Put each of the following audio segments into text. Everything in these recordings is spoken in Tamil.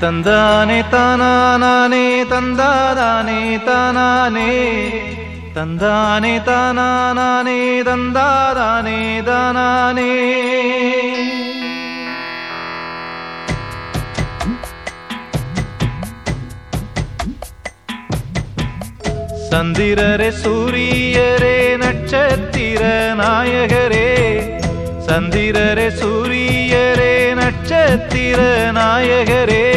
தந்தானே தானானே தந்தாதானே தானானே. தந்தானே தானானே தந்தாதானே தானானே. சந்திரரே சூரியரே நட்சத்திர நாயகரே. சந்திரரே சூரியரே நட்சத்திர நாயகரே.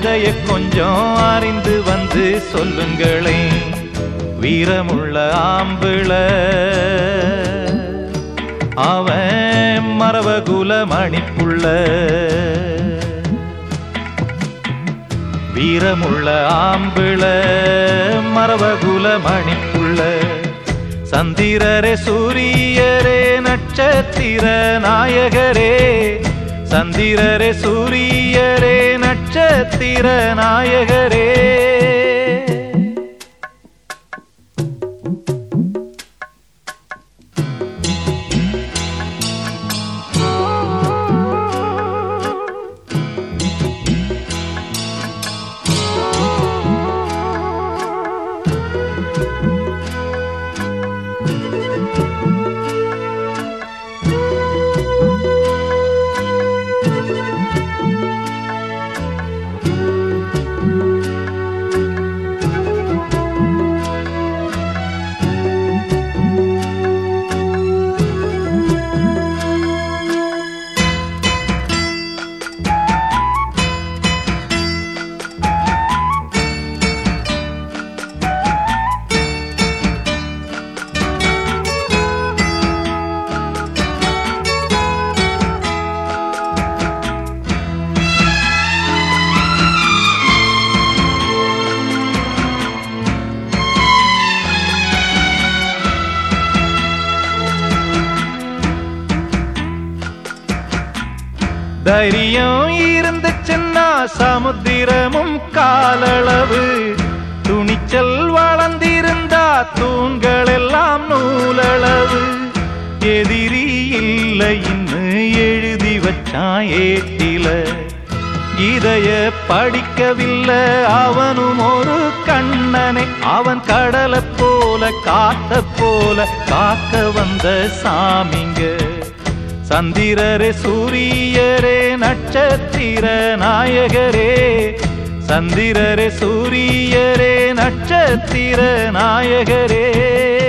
கதைய கொஞ்சம் அறிந்து வந்து சொல்லுங்களே. வீரமுள்ள ஆம்பிள. அவன் மரபகுல மணிப்புள்ள. வீரமுள்ள ஆம்பிள மரவகுல மணிப்புள்ள. சந்திரரே சூரியரே நட்சத்திர நாயகரே. சந்திரரே சூரியரே நட்சத்திர நாயகரே தைரியம் இருந்துச்சுன்னா சமுத்திரமும் காலளவு. துணிச்சல் வளர்ந்திருந்தா தூண்கள் எல்லாம் நூலளவு. எதிரி இல்லை இன்னு எழுதி வச்சான் ஏட்டில. இதய படிக்கவில்லை அவனும் ஒரு கண்ணனை. அவன் கடலை போல காத்த போல காக்க வந்த சாமிங்க. சந்திரரே சூரியரே நட்சத்திர நாயகரே. சந்திரரே சூரியரே நட்சத்திர நாயகரே.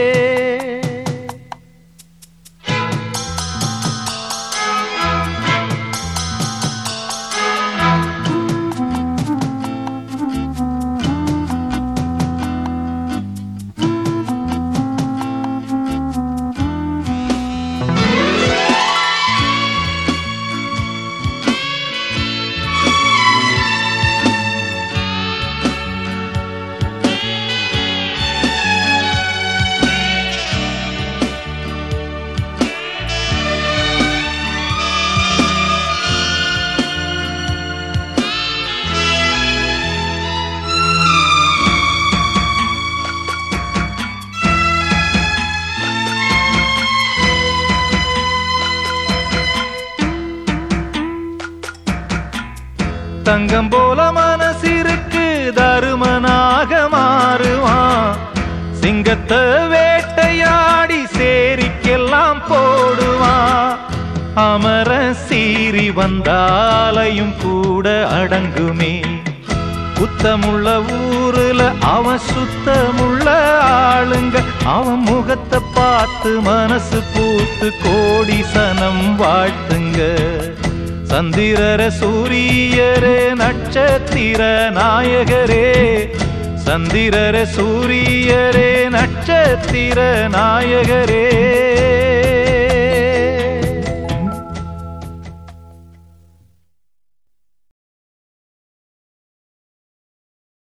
தங்கம் போல மனசிருக்கு தருமனாக மாறுவான். சிங்கத்தை வேட்டையாடி சேரிக்கெல்லாம் போடுவான். அமர சீறி வந்தாலையும் கூட அடங்குமே. குத்தமுள்ள ஊருல அவன் சுத்தமுள்ள ஆளுங்க. அவன் முகத்தை பார்த்து மனசு பூத்து கோடி சனம் வாழ்த்துங்க. சந்திரர சூரியரே நட்சத்திர நாயகரே. சந்திரர சூரியரே நட்சத்திர நாயகரே.